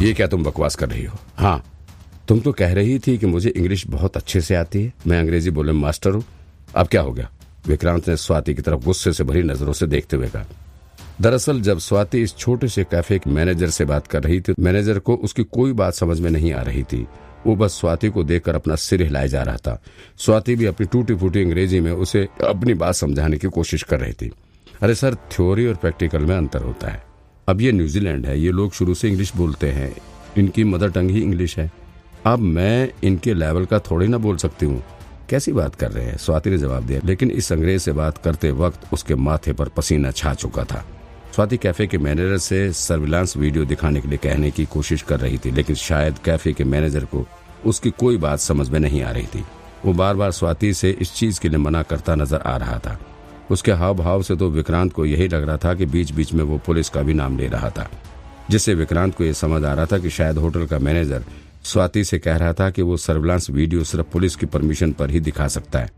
ये क्या तुम बकवास कर रही हो? हाँ तुम तो कह रही थी कि मुझे इंग्लिश बहुत अच्छे से आती है। मैं अंग्रेज़ी बोलने में मास्टर हूँ। अब क्या हो गया? विक्रांत ने स्वाति की तरफ़ गुस्से से भरी नज़रों से देखते हुए कहा, दरअसल जब स्वाति इस छोटे से कैफ़े के मैनेजर से बात कर रही थी, मैनेजर को उसकी कोई बात समझ में नहीं आ रही थी। वो बस स्वाति को देखकर अपना सिर हिलाए जा रहा था। स्वाति भी अपनी टूटी फूटी अंग्रेज़ी में उसे अपनी बात समझाने की कोशिश कर रही थी। अरे सर, थ्योरी और प्रैक्टिकल में अंतर होता है। अब ये न्यूजीलैंड है, ये लोग शुरू से इंग्लिश बोलते हैं। इनकी मदर टंग ही इंग्लिश है। अब मैं इनके लेवल का थोड़ी ना बोल सकती हूँ। कैसी बात कर रहे हैं? स्वाति ने जवाब दिया। लेकिन इस अंग्रेज़ से बात करते वक्त उसके माथे पर पसीना छा चुका था। स्वाति कैफ़े के मैनेजर से सर्विलांस वीडियो दिखाने के लिए कहने की कोशिश कर रही थी, लेकिन शायद कैफ़े के मैनेजर को उसकी कोई बात समझ में नहीं आ रही थी। वो बार बार स्वाति से इस चीज़ के लिए मना करता नज़र आ रहा था। उसके हाव भाव से तो विक्रांत को यही लग रहा था कि बीच बीच में वो पुलिस का भी नाम ले रहा था, जिससे विक्रांत को यह समझ आ रहा था कि शायद होटल का मैनेजर स्वाति से कह रहा था कि वो सर्विलांस वीडियो सिर्फ़ पुलिस की परमिशन पर ही दिखा सकता है।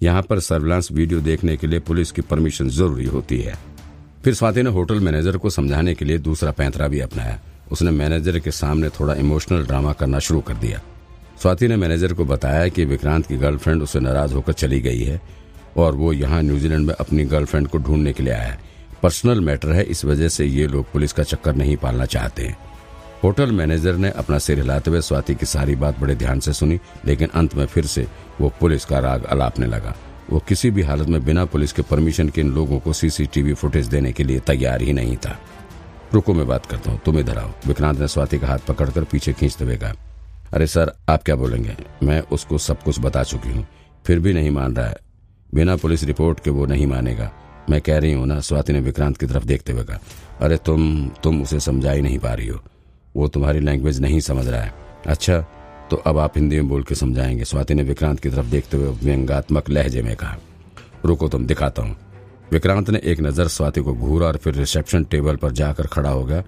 यहाँ पर सर्विलांस वीडियो देखने के लिए पुलिस की परमिशन ज़रूरी होती है। फिर स्वाति ने होटल मैनेजर को समझाने के लिए दूसरा पैंतरा भी अपनाया। उसने मैनेजर के सामने थोड़ा इमोशनल ड्रामा करना शुरू कर दिया। स्वाति ने मैनेजर को बताया कि विक्रांत की गर्लफ्रेंड उसे नाराज़ होकर चली गई है। और वो यहाँ न्यूजीलैंड में अपनी गर्लफ्रेंड को ढूँढने के लिए आया है। पर्सनल मैटर है, इस वजह से ये लोग पुलिस का चक्कर नहीं पालना चाहते होटल मैनेजर ने अपना सिर हिलाते हुए स्वाति की सारी बात बड़े ध्यान से सुनी, लेकिन अंत में फिर से वो पुलिस का राग अलापने लगा। वो किसी भी हालत में बिना पुलिस के परमिशन के इन लोगों को सीसीटीवी फुटेज देने के लिए तैयार ही नहीं था। रुको, मैं बात करता हूँ, तुम इधर आओ। विक्रांत ने स्वाति का हाथ पकड़कर पीछे खींचते हुए कहा, अरे सर, आप क्या बोलेंगे? मैं उसको सब कुछ बता चुकी हूँ, फिर भी नहीं मान रहा है। बिना पुलिस रिपोर्ट के वो नहीं मानेगा। मैं कह रही हूँ ना, स्वाति ने विक्रांत की तरफ़ देखते हुए कहा, अरे तुम तुम उसे समझा ही नहीं पा रही हो। वो तुम्हारी लैंग्वेज नहीं समझ रहा है। अच्छा तो अब आप हिंदी में बोल के समझाएँगे। स्वाति ने विक्रांत की तरफ़ देखते हुए व्यंगात्मक लहजे में कहा, रुको, तुम, दिखाता हूँ। विक्रांत ने एक नज़र स्वाति को घूरा और फिर रिसेप्शन टेबल पर जाकर खड़ा हो गया।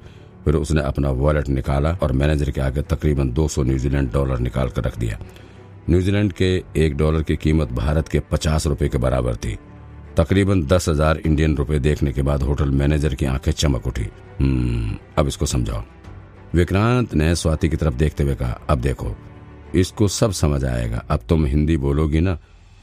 फिर उसने अपना वॉलेट निकाला और मैनेजर के आगे तकरीबन 200 न्यूजीलैंड डॉलर निकाल कर रख दिया। न्यूजीलैंड के एक डॉलर की कीमत भारत के पचास रुपए के बराबर थी। तकरीबन दस हज़ार इंडियन रुपए देखने के बाद होटल मैनेजर की आँखें चमक उठी। हम्म, अब इसको समझाओ। विक्रांत ने स्वाति की तरफ़ देखते हुए कहा अब देखो इसको सब समझ आएगा। अब तुम हिंदी बोलोगी ना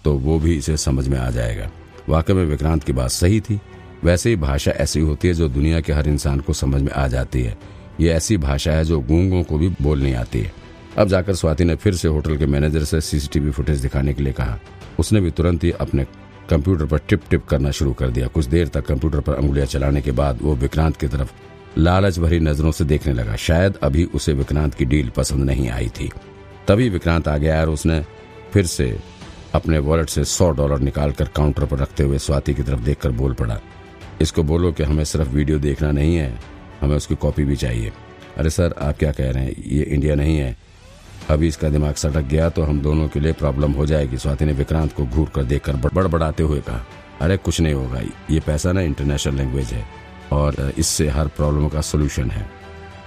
तो वो भी इसे समझ में आ जाएगा। वाकई में विक्रांत की बात सही थी। वैसे ही भाषा ऐसी होती है जो दुनिया के हर इंसान को समझ में आ जाती है। ये ऐसी भाषा है जो गूंगों को भी बोलनी आती है। अब जाकर स्वाति ने फिर से होटल के मैनेजर से सीसीटीवी फुटेज दिखाने के लिए कहा। उसने भी तुरंत ही अपने कंप्यूटर पर टिप टिप करना शुरू कर दिया। कुछ देर तक कंप्यूटर पर अंगुलियाँ चलाने के बाद वो विक्रांत की तरफ़ लालच भरी नज़रों से देखने लगा। शायद अभी उसे विक्रांत की डील पसंद नहीं आई थी। तभी विक्रांत आ गया और उसने फिर से अपने वॉलेट से सौ डॉलर निकालकर काउंटर पर रखते हुए स्वाति की तरफ़ देखकर बोल पड़ा, इसको बोलो कि हमें सिर्फ़ वीडियो देखना नहीं है, हमें उसकी कॉपी भी चाहिए। अरे सर, आप क्या कह रहे हैं? ये इंडिया नहीं है। अभी इसका दिमाग सटक गया तो हम दोनों के लिए प्रॉब्लम हो जाएगी। स्वाति ने विक्रांत को घूर कर देखकर बड़बड़ाते हुए कहा, अरे कुछ नहीं होगा ये पैसा ना इंटरनेशनल लैंग्वेज है और इससे हर प्रॉब्लम का सोल्यूशन है।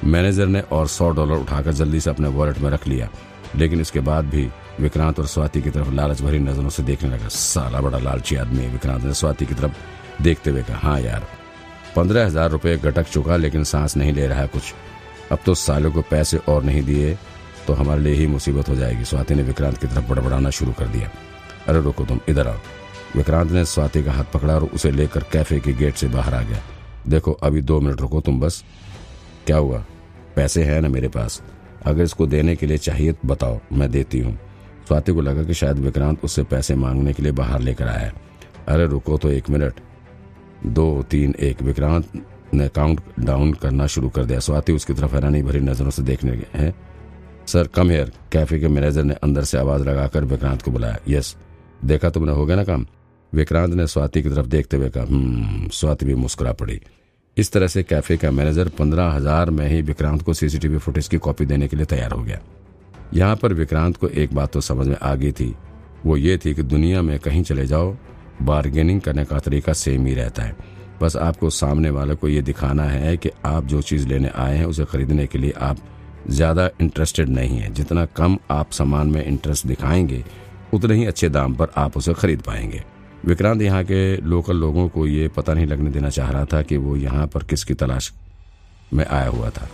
मैनेजर ने और सौ डॉलर उठाकर जल्दी से अपने वॉलेट में रख लिया, लेकिन इसके बाद भी विक्रांत और स्वाति की तरफ़ लालच भरी नज़रों से देखने लगा। सारा बड़ा लालची आदमी विक्रांत ने स्वाति की तरफ़ देखते हुए कहा हाँ यार, पंद्रह हज़ार रुपये गटक चुका लेकिन सांस नहीं ले रहा है कुछ। अब तो सालों को पैसे और नहीं दिए तो हमारे लिए ही मुसीबत हो जाएगी। स्वाति ने विक्रांत की तरफ़ बड़बड़ाना शुरू कर दिया। अरे रुको तुम, इधर आओ। विक्रांत ने स्वाति का हाथ पकड़ा और उसे लेकर कैफ़े के गेट से बाहर आ गया। देखो, अभी दो मिनट रुको तुम बस। क्या हुआ? पैसे हैं ना मेरे पास? अगर इसको देने के लिए चाहिए तो बताओ, मैं देती हूँ। स्वाति को लगा कि शायद विक्रांत उससे पैसे मांगने के लिए बाहर लेकर आया है। अरे रुको तो एक मिनट। दो, तीन, एक। विक्रांत ने काउंट डाउन करना शुरू कर दिया। स्वाति उसकी तरफ़ हैरानी भरी नज़रों से देखने हैं? सर, कम हेयर कैफ़े के मैनेजर ने अंदर से आवाज़ लगाकर विक्रांत को बुलाया। यस देखा तुमने हो गया ना काम? विक्रांत ने स्वाति की तरफ़ देखते हुए कहा हम्म स्वाति भी मुस्कुरा पड़ी। इस तरह से कैफ़े का मैनेजर पंद्रह हज़ार में ही विक्रांत को सीसीटीवी फुटेज की कॉपी देने के लिए तैयार हो गया। यहाँ पर विक्रांत को एक बात तो समझ में आ गई थी। वो ये थी कि दुनिया में कहीं चले जाओ बार्गेनिंग करने का तरीका सेम ही रहता है। बस आपको सामने वाले को ये दिखाना है कि आप जो चीज़ लेने आए हैं, उसे खरीदने के लिए आप ज़्यादा इंटरेस्टेड नहीं है। जितना कम आप सामान में इंटरेस्ट दिखाएँगे, उतने ही अच्छे दाम पर आप उसे खरीद पाएँगे। विक्रांत यहाँ के लोकल लोगों को ये पता नहीं लगने देना चाह रहा था कि वो यहाँ पर किसकी तलाश में आया हुआ था।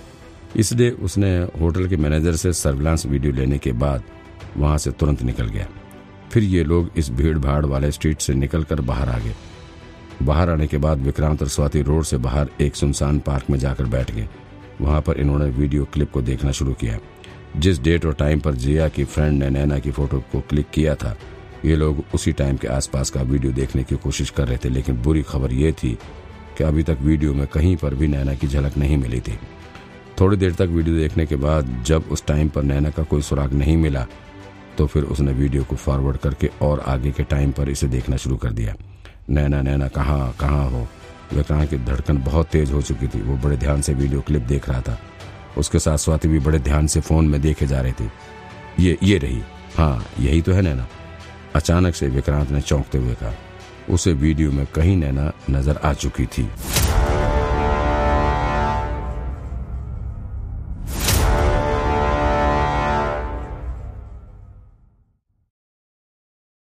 इसलिए उसने होटल के मैनेजर से सर्विलांस वीडियो लेने के बाद वहाँ से तुरंत निकल गया। फिर ये लोग इस भीड़ भाड़ वाले स्ट्रीट से निकलकर बाहर आ गए। बाहर आने के बाद विक्रांत और स्वाति रोड से बाहर एक सुनसान पार्क में जाकर बैठ गए। वहाँ पर इन्होंने वीडियो क्लिप को देखना शुरू किया। जिस डेट और टाइम पर जिया की फ्रेंड ने नैना की फ़ोटो को क्लिक किया था, ये लोग उसी टाइम के आसपास का वीडियो देखने की कोशिश कर रहे थे, लेकिन बुरी खबर ये थी कि अभी तक वीडियो में कहीं पर भी नैना की झलक नहीं मिली थी। थोड़ी देर तक वीडियो देखने के बाद जब उस टाइम पर नैना का कोई सुराग नहीं मिला तो फिर उसने वीडियो को फॉरवर्ड करके और आगे के टाइम पर इसे देखना शुरू कर दिया। नैना नैना, कहाँ कहाँ हो? विक्रांत की धड़कन बहुत तेज हो चुकी थी। वो बड़े ध्यान से वीडियो क्लिप देख रहा था। उसके साथ स्वाति भी बड़े ध्यान से फ़ोन में देखे जा रहे थे। ये ये रही। हाँ यही तो है नैना। अचानक से विक्रांत ने चौंकते हुए कहा, उसे वीडियो में कहीं नैना नज़र आ चुकी थी।